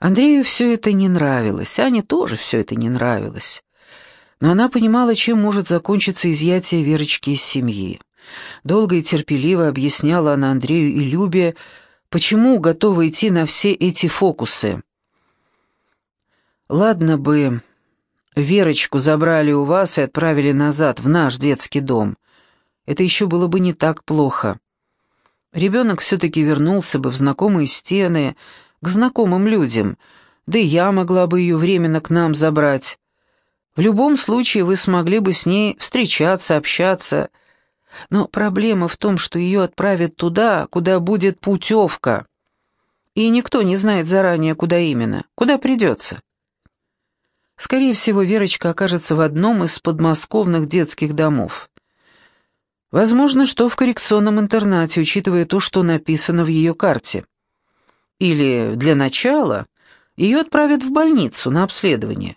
Андрею все это не нравилось, Ане тоже все это не нравилось. Но она понимала, чем может закончиться изъятие Верочки из семьи. Долго и терпеливо объясняла она Андрею и Любе, почему готова идти на все эти фокусы. «Ладно бы Верочку забрали у вас и отправили назад, в наш детский дом. Это еще было бы не так плохо. Ребенок все-таки вернулся бы в знакомые стены, к знакомым людям, да и я могла бы ее временно к нам забрать. В любом случае вы смогли бы с ней встречаться, общаться. Но проблема в том, что ее отправят туда, куда будет путевка. И никто не знает заранее, куда именно, куда придется. Скорее всего, Верочка окажется в одном из подмосковных детских домов. Возможно, что в коррекционном интернате, учитывая то, что написано в ее карте. Или, для начала, ее отправят в больницу на обследование.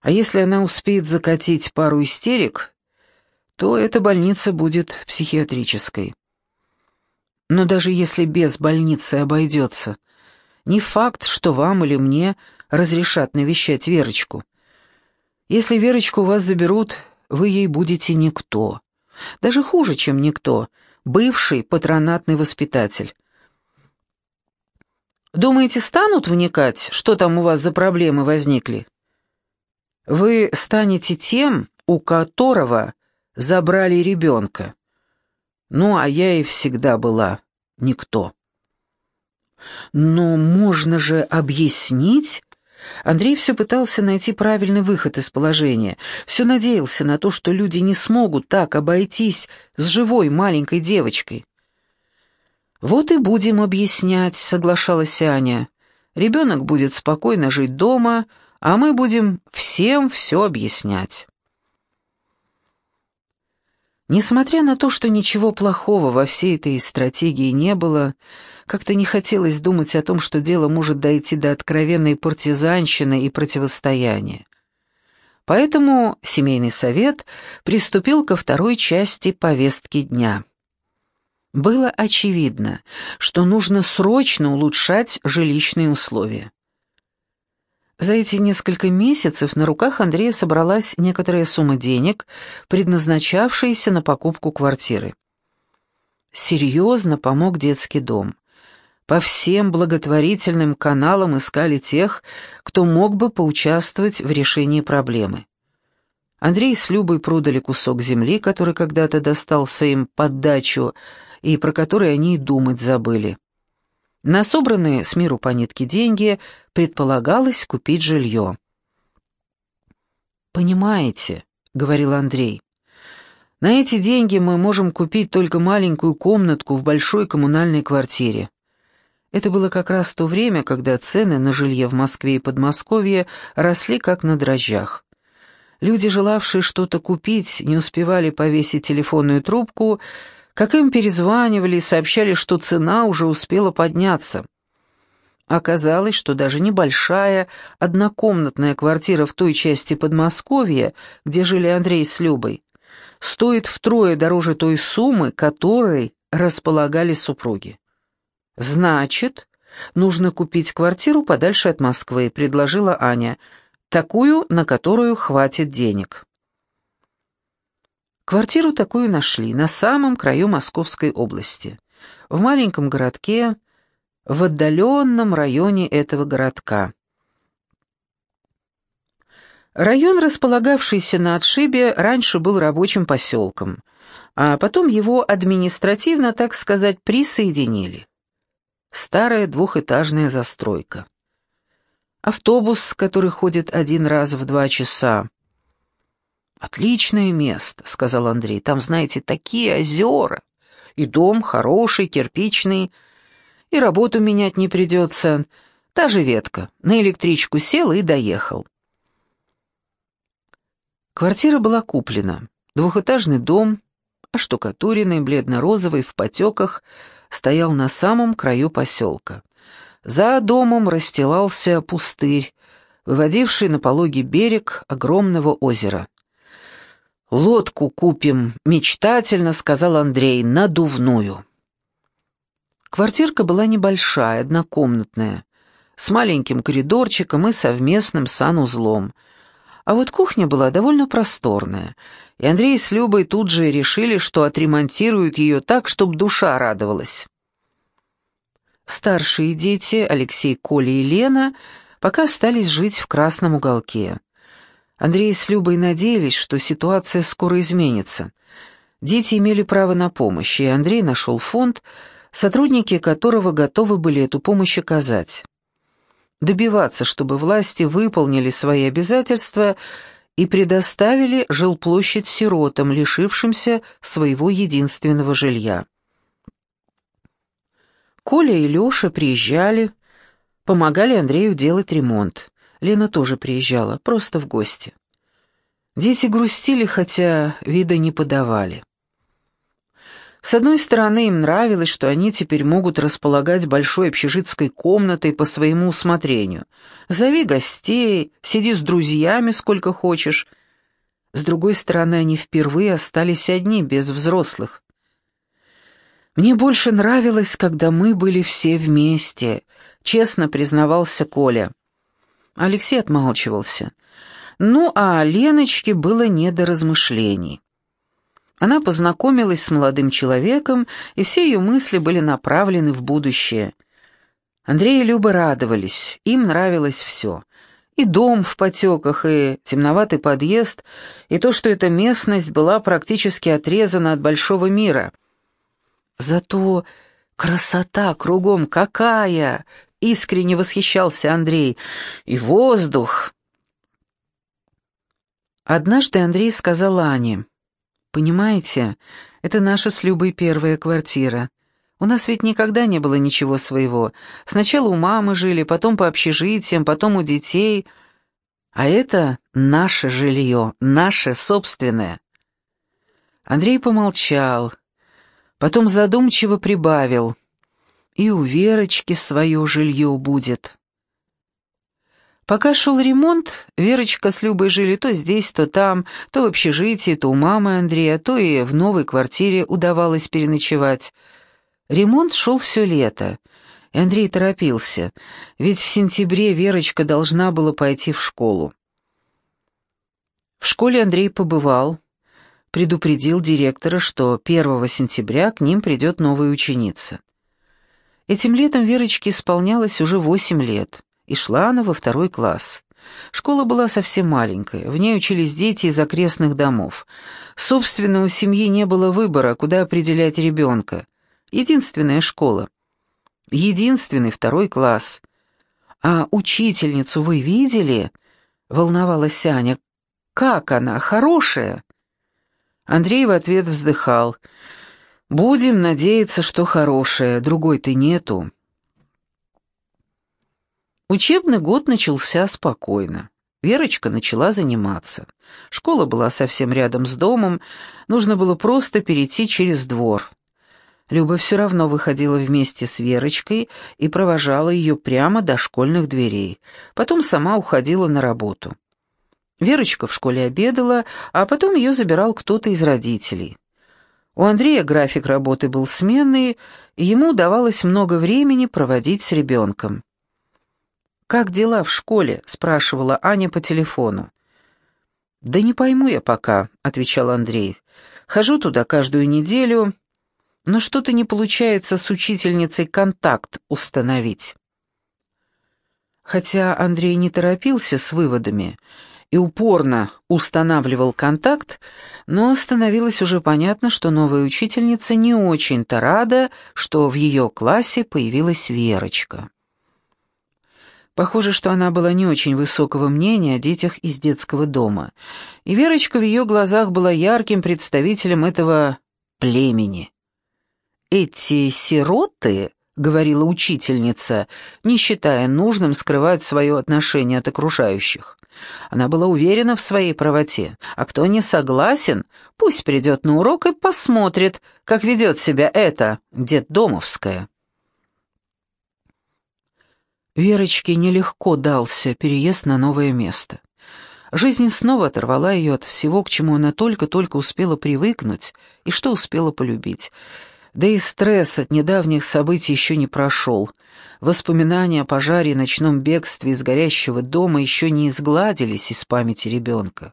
А если она успеет закатить пару истерик, то эта больница будет психиатрической. Но даже если без больницы обойдется, не факт, что вам или мне разрешат навещать Верочку. Если Верочку вас заберут, вы ей будете никто. Даже хуже, чем никто, бывший патронатный воспитатель. Думаете, станут вникать, что там у вас за проблемы возникли? Вы станете тем, у которого забрали ребенка. Ну, а я и всегда была никто. Но можно же объяснить, Андрей все пытался найти правильный выход из положения, все надеялся на то, что люди не смогут так обойтись с живой маленькой девочкой. «Вот и будем объяснять», — соглашалась Аня. «Ребенок будет спокойно жить дома, а мы будем всем все объяснять». Несмотря на то, что ничего плохого во всей этой стратегии не было, как-то не хотелось думать о том, что дело может дойти до откровенной партизанщины и противостояния. Поэтому семейный совет приступил ко второй части повестки дня. Было очевидно, что нужно срочно улучшать жилищные условия. За эти несколько месяцев на руках Андрея собралась некоторая сумма денег, предназначавшаяся на покупку квартиры. Серьезно помог детский дом. По всем благотворительным каналам искали тех, кто мог бы поучаствовать в решении проблемы. Андрей с Любой продали кусок земли, который когда-то достался им под дачу, и про который они и думать забыли. На собранные с миру по нитке деньги предполагалось купить жилье. «Понимаете», — говорил Андрей, — «на эти деньги мы можем купить только маленькую комнатку в большой коммунальной квартире. Это было как раз то время, когда цены на жилье в Москве и Подмосковье росли как на дрожжах. Люди, желавшие что-то купить, не успевали повесить телефонную трубку, как им перезванивали и сообщали, что цена уже успела подняться. Оказалось, что даже небольшая однокомнатная квартира в той части Подмосковья, где жили Андрей с Любой, стоит втрое дороже той суммы, которой располагали супруги. «Значит, нужно купить квартиру подальше от Москвы», — предложила Аня, «такую, на которую хватит денег». Квартиру такую нашли на самом краю Московской области, в маленьком городке, в отдаленном районе этого городка. Район, располагавшийся на отшибе, раньше был рабочим поселком, а потом его административно, так сказать, присоединили. Старая двухэтажная застройка. Автобус, который ходит один раз в два часа, «Отличное место», — сказал Андрей. «Там, знаете, такие озера. И дом хороший, кирпичный. И работу менять не придется. Та же ветка. На электричку сел и доехал». Квартира была куплена. Двухэтажный дом, оштукатуренный, бледно-розовый, в потеках, стоял на самом краю поселка. За домом расстилался пустырь, выводивший на пологий берег огромного озера. «Лодку купим», — мечтательно сказал Андрей, — «надувную». Квартирка была небольшая, однокомнатная. с маленьким коридорчиком и совместным санузлом. А вот кухня была довольно просторная, и Андрей с Любой тут же решили, что отремонтируют ее так, чтобы душа радовалась. Старшие дети, Алексей, Коля и Лена, пока остались жить в красном уголке. Андрей с Любой надеялись, что ситуация скоро изменится. Дети имели право на помощь, и Андрей нашел фонд, сотрудники которого готовы были эту помощь оказать. Добиваться, чтобы власти выполнили свои обязательства и предоставили жилплощадь сиротам, лишившимся своего единственного жилья. Коля и Леша приезжали, помогали Андрею делать ремонт. Лена тоже приезжала, просто в гости. Дети грустили, хотя вида не подавали. С одной стороны, им нравилось, что они теперь могут располагать большой общежитской комнатой по своему усмотрению. Зови гостей, сиди с друзьями сколько хочешь. С другой стороны, они впервые остались одни, без взрослых. «Мне больше нравилось, когда мы были все вместе», — честно признавался Коля. Алексей отмалчивался. Ну, а Леночке было не до размышлений. Она познакомилась с молодым человеком, и все ее мысли были направлены в будущее. Андрей и Люба радовались, им нравилось все. И дом в потеках, и темноватый подъезд, и то, что эта местность была практически отрезана от большого мира — Зато красота кругом какая! Искренне восхищался Андрей. И воздух! Однажды Андрей сказал Ане, «Понимаете, это наша с Любой первая квартира. У нас ведь никогда не было ничего своего. Сначала у мамы жили, потом по общежитиям, потом у детей. А это наше жилье, наше собственное». Андрей помолчал, Потом задумчиво прибавил. «И у Верочки свое жилье будет». Пока шел ремонт, Верочка с Любой жили то здесь, то там, то в общежитии, то у мамы Андрея, то и в новой квартире удавалось переночевать. Ремонт шел все лето, и Андрей торопился, ведь в сентябре Верочка должна была пойти в школу. В школе Андрей побывал, предупредил директора, что 1 сентября к ним придет новая ученица. Этим летом Верочке исполнялось уже 8 лет, и шла она во второй класс. Школа была совсем маленькая, в ней учились дети из окрестных домов. Собственно, у семьи не было выбора, куда определять ребенка. Единственная школа. Единственный второй класс. «А учительницу вы видели?» — волновалась Аня. «Как она? Хорошая?» Андрей в ответ вздыхал. «Будем надеяться, что хорошее, другой-то нету». Учебный год начался спокойно. Верочка начала заниматься. Школа была совсем рядом с домом, нужно было просто перейти через двор. Люба все равно выходила вместе с Верочкой и провожала ее прямо до школьных дверей. Потом сама уходила на работу. Верочка в школе обедала, а потом ее забирал кто-то из родителей. У Андрея график работы был сменный, и ему удавалось много времени проводить с ребенком. «Как дела в школе?» — спрашивала Аня по телефону. «Да не пойму я пока», — отвечал Андрей. «Хожу туда каждую неделю, но что-то не получается с учительницей контакт установить». Хотя Андрей не торопился с выводами, — и упорно устанавливал контакт, но становилось уже понятно, что новая учительница не очень-то рада, что в ее классе появилась Верочка. Похоже, что она была не очень высокого мнения о детях из детского дома, и Верочка в ее глазах была ярким представителем этого племени. Эти сироты — говорила учительница, не считая нужным скрывать свое отношение от окружающих. Она была уверена в своей правоте, а кто не согласен, пусть придет на урок и посмотрит, как ведет себя эта детдомовская. Верочке нелегко дался переезд на новое место. Жизнь снова оторвала ее от всего, к чему она только-только успела привыкнуть и что успела полюбить — Да и стресс от недавних событий еще не прошел. Воспоминания о пожаре и ночном бегстве из горящего дома еще не изгладились из памяти ребенка.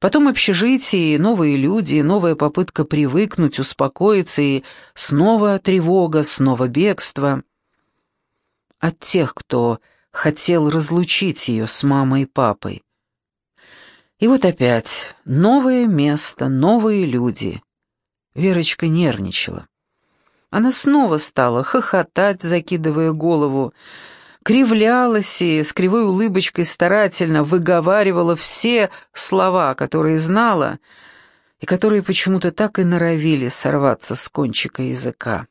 Потом общежитие, новые люди, новая попытка привыкнуть, успокоиться, и снова тревога, снова бегство. От тех, кто хотел разлучить ее с мамой и папой. И вот опять новое место, новые люди. Верочка нервничала. Она снова стала хохотать, закидывая голову, кривлялась и с кривой улыбочкой старательно выговаривала все слова, которые знала, и которые почему-то так и норовили сорваться с кончика языка.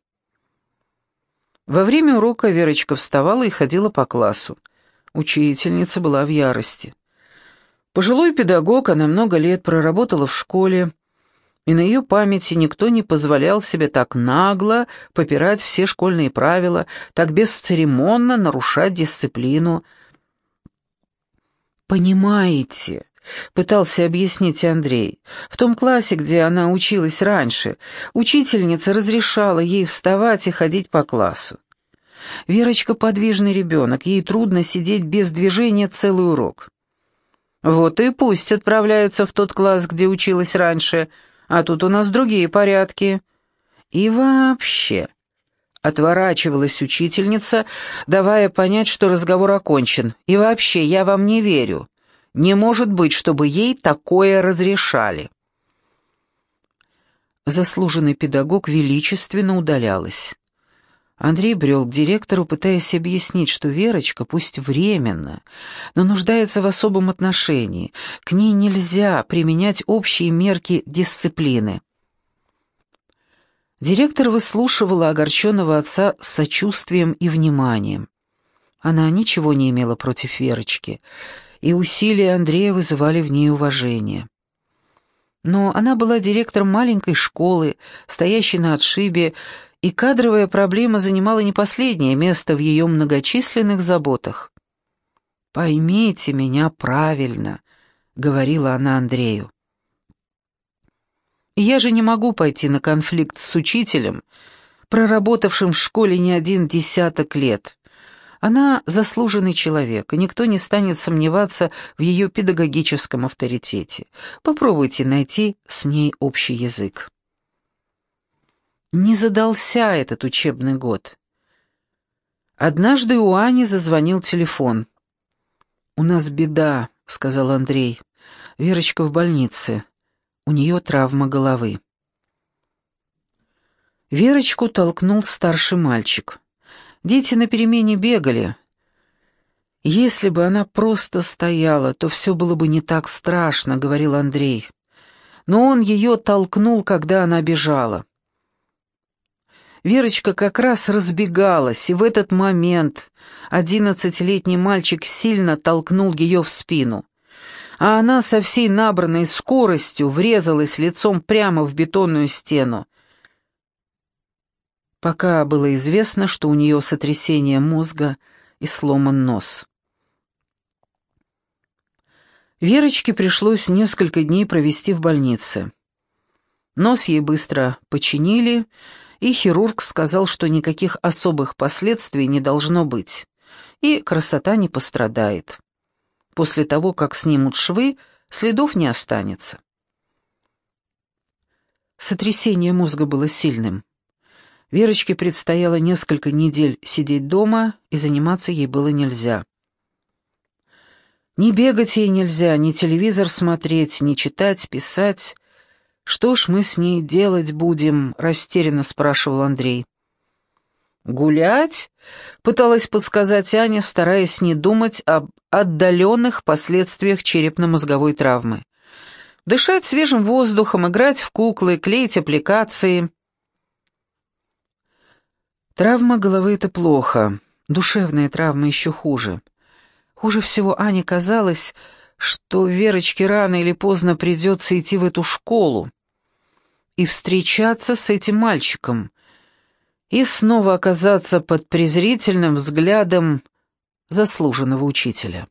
Во время урока Верочка вставала и ходила по классу. Учительница была в ярости. Пожилой педагог, она много лет проработала в школе, и на ее памяти никто не позволял себе так нагло попирать все школьные правила, так бесцеремонно нарушать дисциплину. «Понимаете», — пытался объяснить Андрей, — «в том классе, где она училась раньше, учительница разрешала ей вставать и ходить по классу. Верочка подвижный ребенок, ей трудно сидеть без движения целый урок». «Вот и пусть отправляются в тот класс, где училась раньше», — а тут у нас другие порядки. И вообще...» Отворачивалась учительница, давая понять, что разговор окончен. «И вообще, я вам не верю. Не может быть, чтобы ей такое разрешали». Заслуженный педагог величественно удалялась. Андрей брел к директору, пытаясь объяснить, что Верочка, пусть временно, но нуждается в особом отношении, к ней нельзя применять общие мерки дисциплины. Директор выслушивала огорченного отца с сочувствием и вниманием. Она ничего не имела против Верочки, и усилия Андрея вызывали в ней уважение. Но она была директором маленькой школы, стоящей на отшибе, и кадровая проблема занимала не последнее место в ее многочисленных заботах. «Поймите меня правильно», — говорила она Андрею. «Я же не могу пойти на конфликт с учителем, проработавшим в школе не один десяток лет. Она заслуженный человек, и никто не станет сомневаться в ее педагогическом авторитете. Попробуйте найти с ней общий язык». Не задался этот учебный год. Однажды у Ани зазвонил телефон. «У нас беда», — сказал Андрей. «Верочка в больнице. У нее травма головы». Верочку толкнул старший мальчик. Дети на перемене бегали. «Если бы она просто стояла, то все было бы не так страшно», — говорил Андрей. Но он ее толкнул, когда она бежала. Верочка как раз разбегалась, и в этот момент одиннадцатилетний мальчик сильно толкнул ее в спину. А она со всей набранной скоростью врезалась лицом прямо в бетонную стену. Пока было известно, что у нее сотрясение мозга и сломан нос. Верочке пришлось несколько дней провести в больнице. Нос ей быстро починили, и хирург сказал, что никаких особых последствий не должно быть, и красота не пострадает. После того, как снимут швы, следов не останется. Сотрясение мозга было сильным. Верочке предстояло несколько недель сидеть дома, и заниматься ей было нельзя. Ни бегать ей нельзя, ни телевизор смотреть, ни читать, писать, «Что ж мы с ней делать будем?» — растерянно спрашивал Андрей. «Гулять?» — пыталась подсказать Аня, стараясь не думать об отдаленных последствиях черепно-мозговой травмы. «Дышать свежим воздухом, играть в куклы, клеить аппликации». Травма головы — это плохо, душевная травма еще хуже. Хуже всего Ане казалось, что Верочке рано или поздно придется идти в эту школу и встречаться с этим мальчиком, и снова оказаться под презрительным взглядом заслуженного учителя.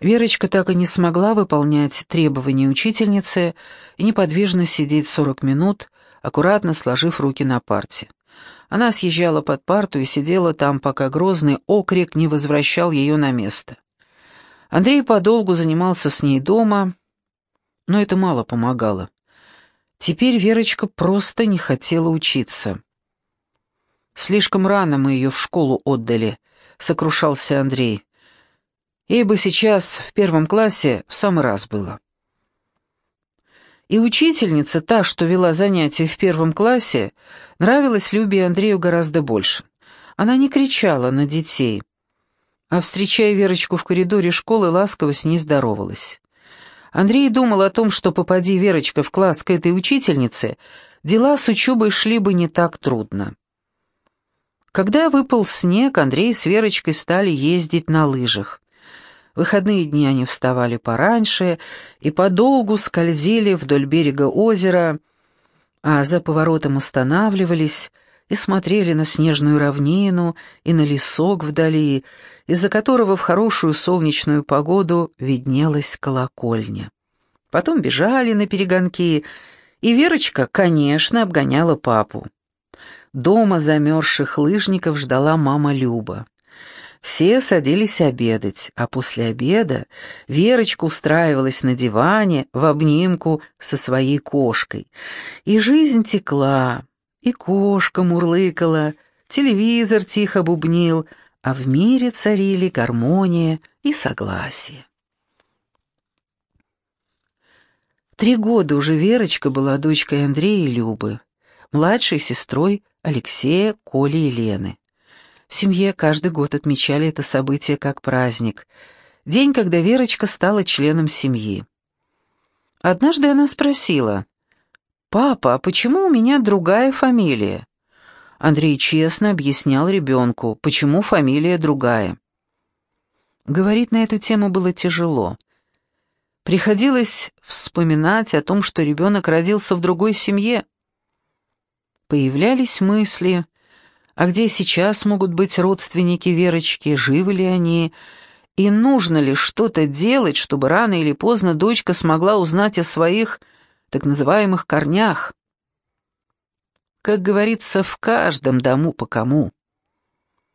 Верочка так и не смогла выполнять требования учительницы и неподвижно сидеть сорок минут, аккуратно сложив руки на парте. Она съезжала под парту и сидела там, пока грозный окрик не возвращал ее на место. Андрей подолгу занимался с ней дома, но это мало помогало. Теперь Верочка просто не хотела учиться. «Слишком рано мы ее в школу отдали», — сокрушался Андрей. «Ей бы сейчас в первом классе в самый раз было». И учительница, та, что вела занятия в первом классе, нравилась Любе и Андрею гораздо больше. Она не кричала на детей, а, встречая Верочку в коридоре школы, ласково с ней здоровалась. Андрей думал о том, что, попади Верочка в класс к этой учительнице, дела с учебой шли бы не так трудно. Когда выпал снег, Андрей с Верочкой стали ездить на лыжах. В выходные дни они вставали пораньше и подолгу скользили вдоль берега озера, а за поворотом останавливались и смотрели на снежную равнину и на лесок вдали, из-за которого в хорошую солнечную погоду виднелась колокольня. Потом бежали на перегонки, и Верочка, конечно, обгоняла папу. Дома замерзших лыжников ждала мама Люба. Все садились обедать, а после обеда Верочка устраивалась на диване в обнимку со своей кошкой. И жизнь текла, и кошка мурлыкала, телевизор тихо бубнил, а в мире царили гармония и согласие. Три года уже Верочка была дочкой Андрея и Любы, младшей сестрой Алексея, Коли и Лены. В семье каждый год отмечали это событие как праздник. День, когда Верочка стала членом семьи. Однажды она спросила, «Папа, а почему у меня другая фамилия?» Андрей честно объяснял ребенку, почему фамилия другая. Говорить на эту тему было тяжело. Приходилось вспоминать о том, что ребенок родился в другой семье. Появлялись мысли, а где сейчас могут быть родственники Верочки, живы ли они, и нужно ли что-то делать, чтобы рано или поздно дочка смогла узнать о своих так называемых корнях. Как говорится, в каждом дому по кому.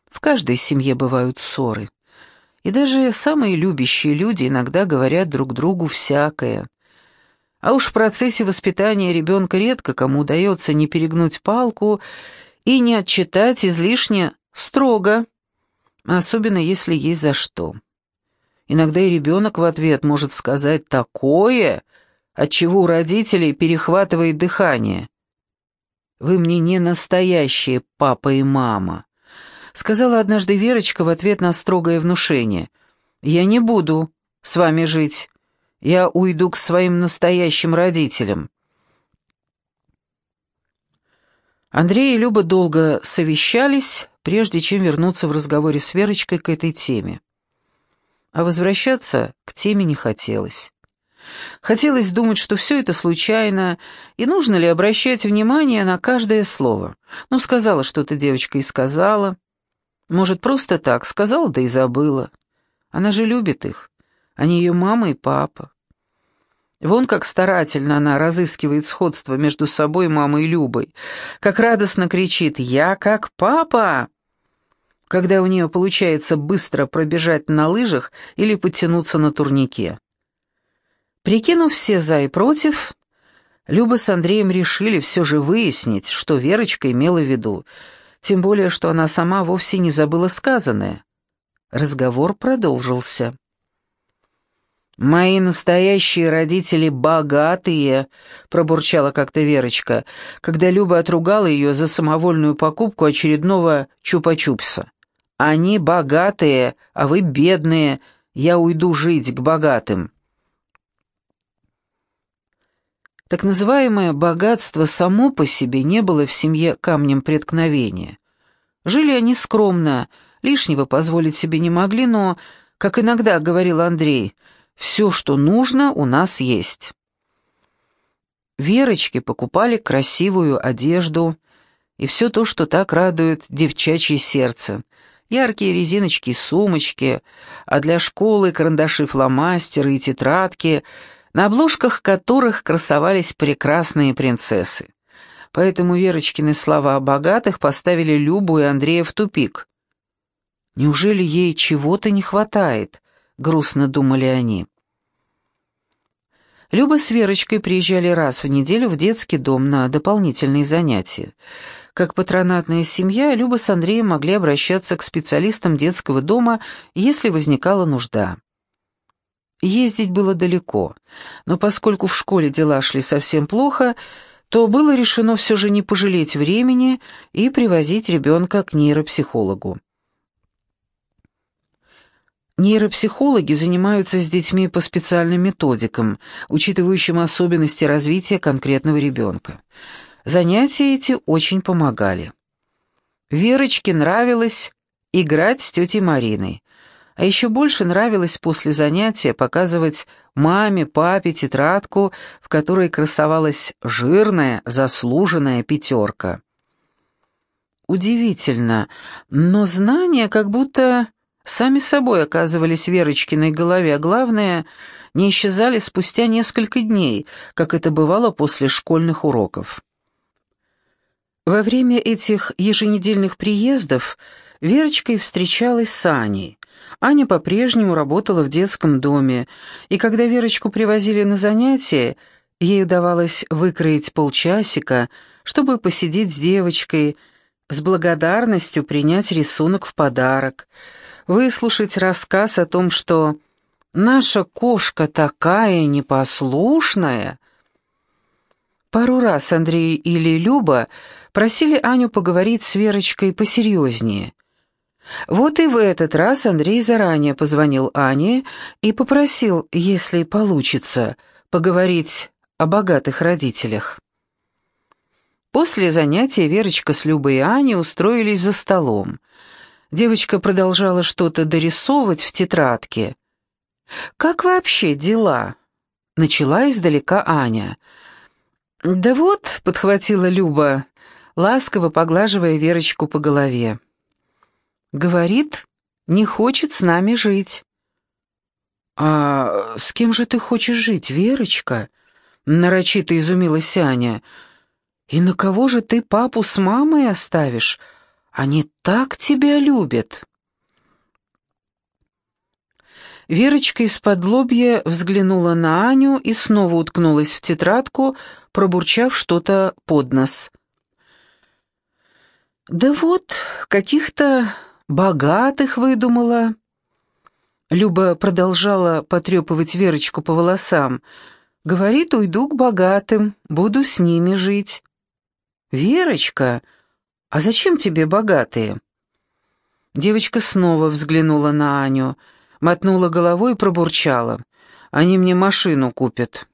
В каждой семье бывают ссоры. И даже самые любящие люди иногда говорят друг другу всякое. А уж в процессе воспитания ребенка редко кому удается не перегнуть палку и не отчитать излишне строго, особенно если есть за что. Иногда и ребенок в ответ может сказать такое, от чего у родителей перехватывает дыхание. «Вы мне не настоящие папа и мама», — сказала однажды Верочка в ответ на строгое внушение. «Я не буду с вами жить. Я уйду к своим настоящим родителям». Андрей и Люба долго совещались, прежде чем вернуться в разговоре с Верочкой к этой теме. А возвращаться к теме не хотелось. Хотелось думать, что все это случайно, и нужно ли обращать внимание на каждое слово. Ну, сказала что-то девочка и сказала. Может, просто так, сказала, да и забыла. Она же любит их. Они ее мама и папа. Вон как старательно она разыскивает сходство между собой, мамой и Любой. Как радостно кричит «Я как папа!» когда у нее получается быстро пробежать на лыжах или подтянуться на турнике. Прикинув все «за» и «против», Люба с Андреем решили все же выяснить, что Верочка имела в виду, тем более, что она сама вовсе не забыла сказанное. Разговор продолжился. «Мои настоящие родители богатые», — пробурчала как-то Верочка, когда Люба отругала ее за самовольную покупку очередного чупа-чупса. «Они богатые, а вы бедные. Я уйду жить к богатым». Так называемое богатство само по себе не было в семье камнем преткновения. Жили они скромно, лишнего позволить себе не могли, но, как иногда говорил Андрей, — все, что нужно, у нас есть. Верочки покупали красивую одежду и все то, что так радует девчачье сердце. Яркие резиночки, сумочки, а для школы карандаши-фломастеры и тетрадки, на обложках которых красовались прекрасные принцессы. поэтому Верочкины слова о богатых поставили Любу и Андрея в тупик. «Неужели ей чего-то не хватает?» — грустно думали они. Люба с Верочкой приезжали раз в неделю в детский дом на дополнительные занятия. Как патронатная семья, Люба с Андреем могли обращаться к специалистам детского дома, если возникала нужда. Ездить было далеко, но поскольку в школе дела шли совсем плохо, то было решено все же не пожалеть времени и привозить ребенка к нейропсихологу. Нейропсихологи занимаются с детьми по специальным методикам, учитывающим особенности развития конкретного ребенка. Занятия эти очень помогали. Верочке нравилось играть с тетей Мариной, а еще больше нравилось после занятия показывать маме, папе тетрадку, в которой красовалась жирная, заслуженная пятерка. Удивительно, но знания как будто сами собой оказывались Верочкиной голове, а главное, не исчезали спустя несколько дней, как это бывало после школьных уроков. Во время этих еженедельных приездов Верочка и встречалась с Аней. Аня по-прежнему работала в детском доме, и когда Верочку привозили на занятия, ей удавалось выкроить полчасика, чтобы посидеть с девочкой, с благодарностью принять рисунок в подарок — выслушать рассказ о том, что наша кошка такая непослушная. Пару раз Андрей или Люба просили Аню поговорить с Верочкой посерьезнее. Вот и в этот раз Андрей заранее позвонил Ане и попросил, если получится, поговорить о богатых родителях. После занятия Верочка с Любой и Аней устроились за столом. Девочка продолжала что-то дорисовывать в тетрадке. «Как вообще дела?» — начала издалека Аня. «Да вот», — подхватила Люба, ласково поглаживая Верочку по голове. «Говорит, не хочет с нами жить». «А с кем же ты хочешь жить, Верочка?» — нарочито изумилась Аня. «И на кого же ты папу с мамой оставишь?» Они так тебя любят!» Верочка из-под лобья взглянула на Аню и снова уткнулась в тетрадку, пробурчав что-то под нос. «Да вот, каких-то богатых выдумала». Люба продолжала потрепывать Верочку по волосам. «Говорит, уйду к богатым, буду с ними жить». «Верочка!» «А зачем тебе богатые?» Девочка снова взглянула на Аню, мотнула головой и пробурчала. «Они мне машину купят.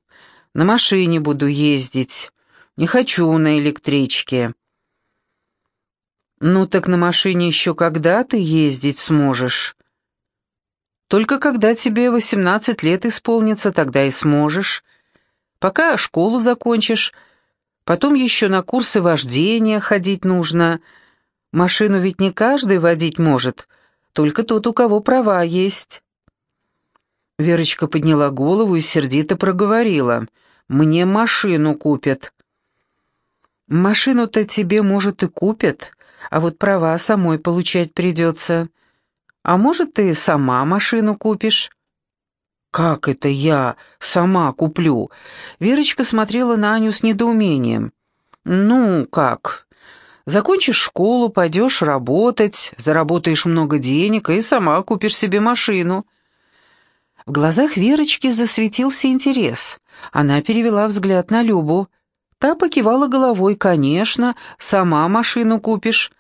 На машине буду ездить. Не хочу на электричке». «Ну так на машине еще когда ты ездить сможешь?» «Только когда тебе восемнадцать лет исполнится, тогда и сможешь. Пока школу закончишь, Потом еще на курсы вождения ходить нужно. Машину ведь не каждый водить может, только тот, у кого права есть». Верочка подняла голову и сердито проговорила. «Мне машину купят». «Машину-то тебе, может, и купят, а вот права самой получать придется. А может, ты сама машину купишь?» «Как это я сама куплю?» Верочка смотрела на Аню с недоумением. «Ну, как? Закончишь школу, пойдешь работать, заработаешь много денег и сама купишь себе машину». В глазах Верочки засветился интерес. Она перевела взгляд на Любу. Та покивала головой, «Конечно, сама машину купишь».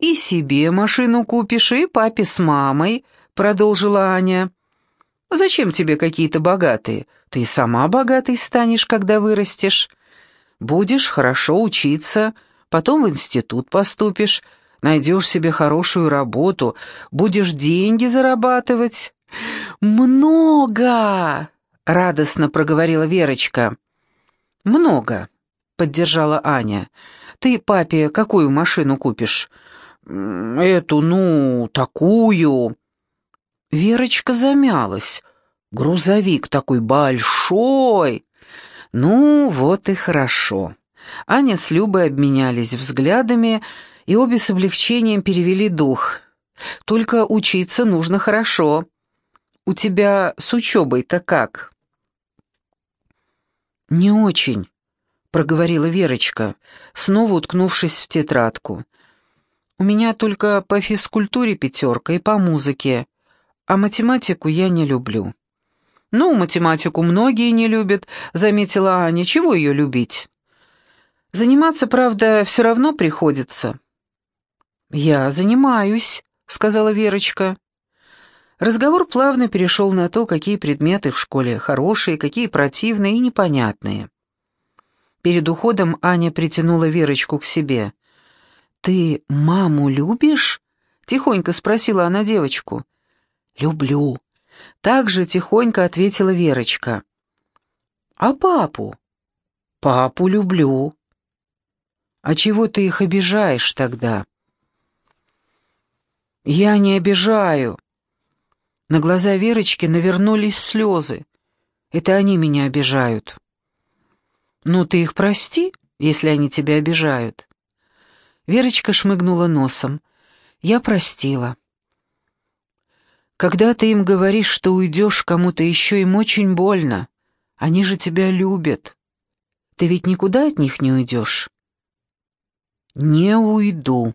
«И себе машину купишь, и папе с мамой», — продолжила Аня. Зачем тебе какие-то богатые? Ты сама богатой станешь, когда вырастешь. Будешь хорошо учиться, потом в институт поступишь, найдешь себе хорошую работу, будешь деньги зарабатывать». «Много!» — радостно проговорила Верочка. «Много», — поддержала Аня. «Ты папе какую машину купишь?» «Эту, ну, такую». Верочка замялась. Грузовик такой большой. Ну, вот и хорошо. Аня с Любой обменялись взглядами, и обе с облегчением перевели дух. «Только учиться нужно хорошо. У тебя с учебой-то как?» «Не очень», — проговорила Верочка, снова уткнувшись в тетрадку. «У меня только по физкультуре пятерка и по музыке, а математику я не люблю». «Ну, математику многие не любят», — заметила Аня. «Чего ее любить?» «Заниматься, правда, все равно приходится». «Я занимаюсь», — сказала Верочка. Разговор плавно перешел на то, какие предметы в школе хорошие, какие противные и непонятные. Перед уходом Аня притянула Верочку к себе. «Ты маму любишь?» — тихонько спросила она девочку. «Люблю», — так же тихонько ответила Верочка. «А папу?» «Папу люблю». «А чего ты их обижаешь тогда?» «Я не обижаю», на глаза Верочки навернулись слезы. Это они меня обижают. Ну, ты их прости, если они тебя обижают. Верочка шмыгнула носом. Я простила. Когда ты им говоришь, что уйдешь кому-то еще, им очень больно. Они же тебя любят. Ты ведь никуда от них не уйдешь? Не уйду.